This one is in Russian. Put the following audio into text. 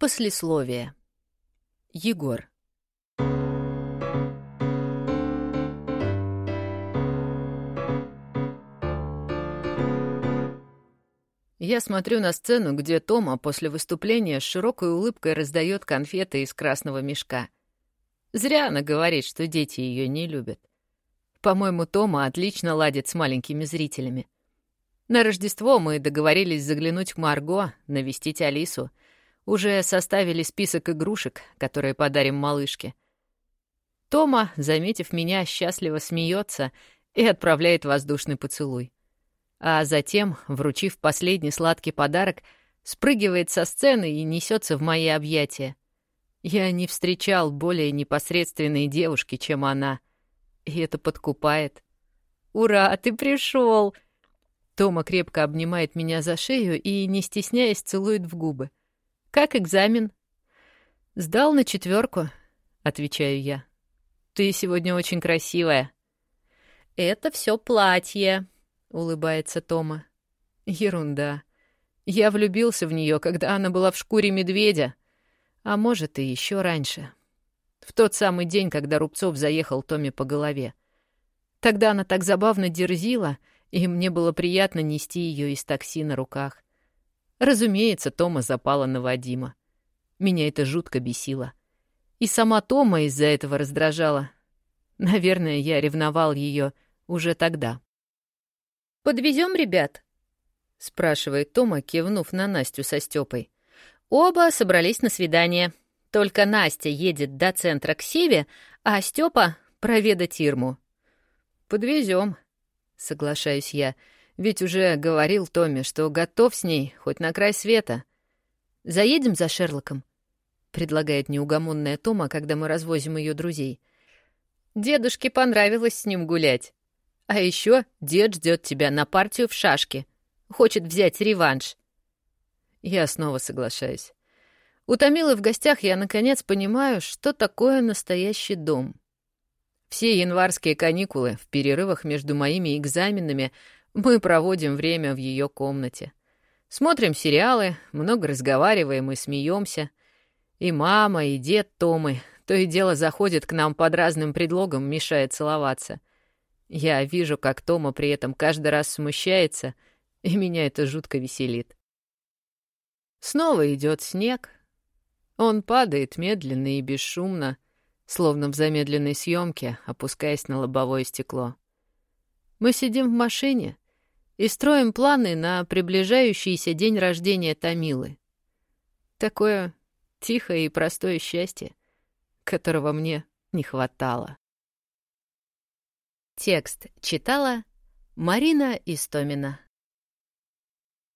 Послесловие. Егор. Я смотрю на сцену, где Тома после выступления с широкой улыбкой раздает конфеты из красного мешка. Зря она говорит, что дети ее не любят. По-моему, Тома отлично ладит с маленькими зрителями. На Рождество мы договорились заглянуть к Марго, навестить Алису. Уже составили список игрушек, которые подарим малышке. Тома, заметив меня, счастливо смеется и отправляет воздушный поцелуй а затем, вручив последний сладкий подарок, спрыгивает со сцены и несется в мои объятия. Я не встречал более непосредственной девушки, чем она. И это подкупает. «Ура, ты пришел!» Тома крепко обнимает меня за шею и, не стесняясь, целует в губы. «Как экзамен?» «Сдал на четверку, отвечаю я. «Ты сегодня очень красивая». «Это все платье», — улыбается Тома. «Ерунда. Я влюбился в нее, когда она была в шкуре медведя. А может, и еще раньше. В тот самый день, когда Рубцов заехал Томе по голове. Тогда она так забавно дерзила, и мне было приятно нести ее из такси на руках. Разумеется, Тома запала на Вадима. Меня это жутко бесило. И сама Тома из-за этого раздражала. Наверное, я ревновал ее уже тогда. «Подвезем ребят?» — спрашивает Тома, кивнув на Настю со Стёпой. Оба собрались на свидание. Только Настя едет до центра к Севе, а Стёпа — проведать Ирму. «Подвезем», — соглашаюсь я, ведь уже говорил Томе, что готов с ней хоть на край света. «Заедем за Шерлоком?» — предлагает неугомонная Тома, когда мы развозим ее друзей. «Дедушке понравилось с ним гулять». А еще дед ждет тебя на партию в шашки. Хочет взять реванш. Я снова соглашаюсь. У Томилы в гостях я, наконец, понимаю, что такое настоящий дом. Все январские каникулы в перерывах между моими экзаменами мы проводим время в ее комнате. Смотрим сериалы, много разговариваем и смеемся. И мама, и дед Томы то и дело заходят к нам под разным предлогом, мешая целоваться. Я вижу, как Тома при этом каждый раз смущается, и меня это жутко веселит. Снова идет снег. Он падает медленно и бесшумно, словно в замедленной съемке, опускаясь на лобовое стекло. Мы сидим в машине и строим планы на приближающийся день рождения Томилы. Такое тихое и простое счастье, которого мне не хватало. Текст читала Марина Истомина.